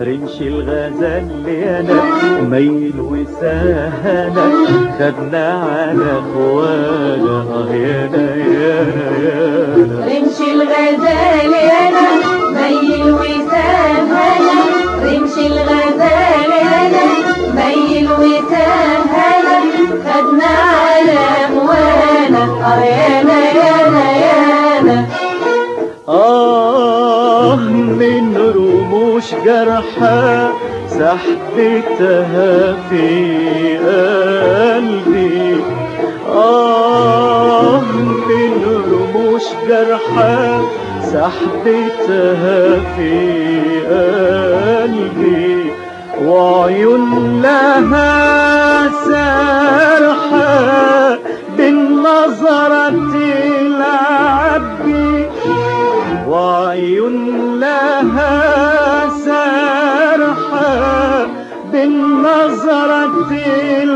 رمش الغزال يانا ميل وسهنا خدنا على اخوانا آه يانا يانا يانا رمش الغزال يانا ميل وسهلا رمش الغزال يانا ميل وسهلا خدنا على اموانا آه يانا يانا يانا آه من رموش جرحى سحبتها في قلبي. آه من رموش جرحى سحبتها في قلبي. وعيون لها سرحة بالنظرة العبي وعيون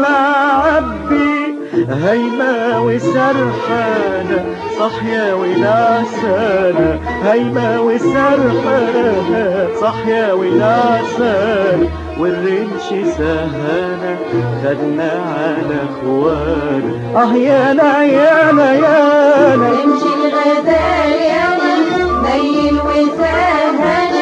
العبي هيما وسرحانة صحيا ونعسانة هيما وسرحانة صحيا ونعسانة والرنش سهانة خدنا على اخوانا. آه يانا يانا يانا رمش الغزال يانا ميل وسهلا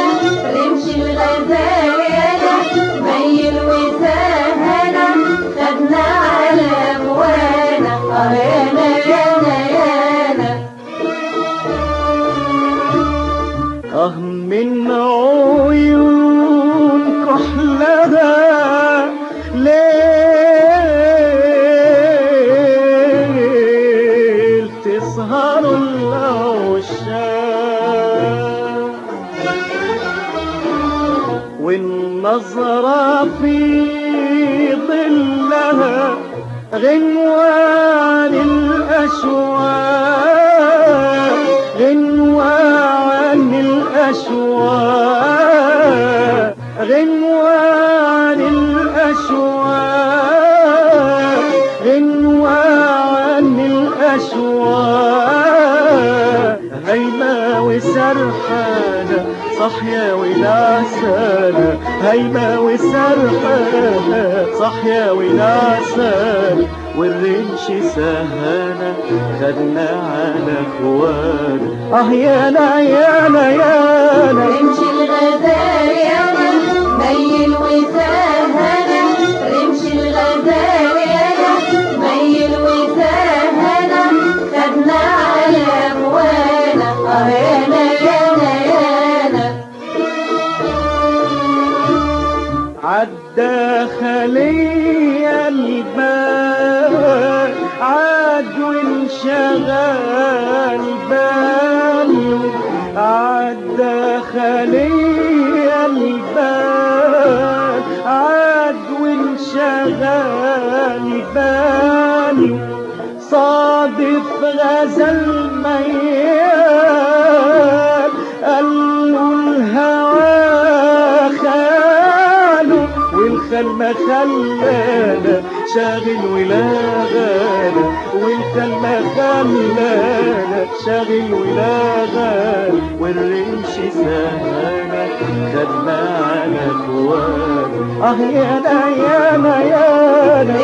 تسهر العشاق والنظرة في ظلها غنوان الأشواق غنوان الأشواق غنوان الأشواق غنوان الأشواق. وسرحانة صحيا ونعسانة هيما وسرحانة صحيا ونعسانة والرنش سهانة خدنا على اخوانا أه يانا يانا يانا رمش الغزال يانا ميل وسهلا خلي البال عاد وانشغل باله عدى خلي البال عاد وانشغل باله صادف غزل ميال والخل ما خلانا شاغل ولا غانا والخل ما خلانا شاغل ولا غانا والرمش سهانا خدنا على اخوانا آه يانا يانا. يانا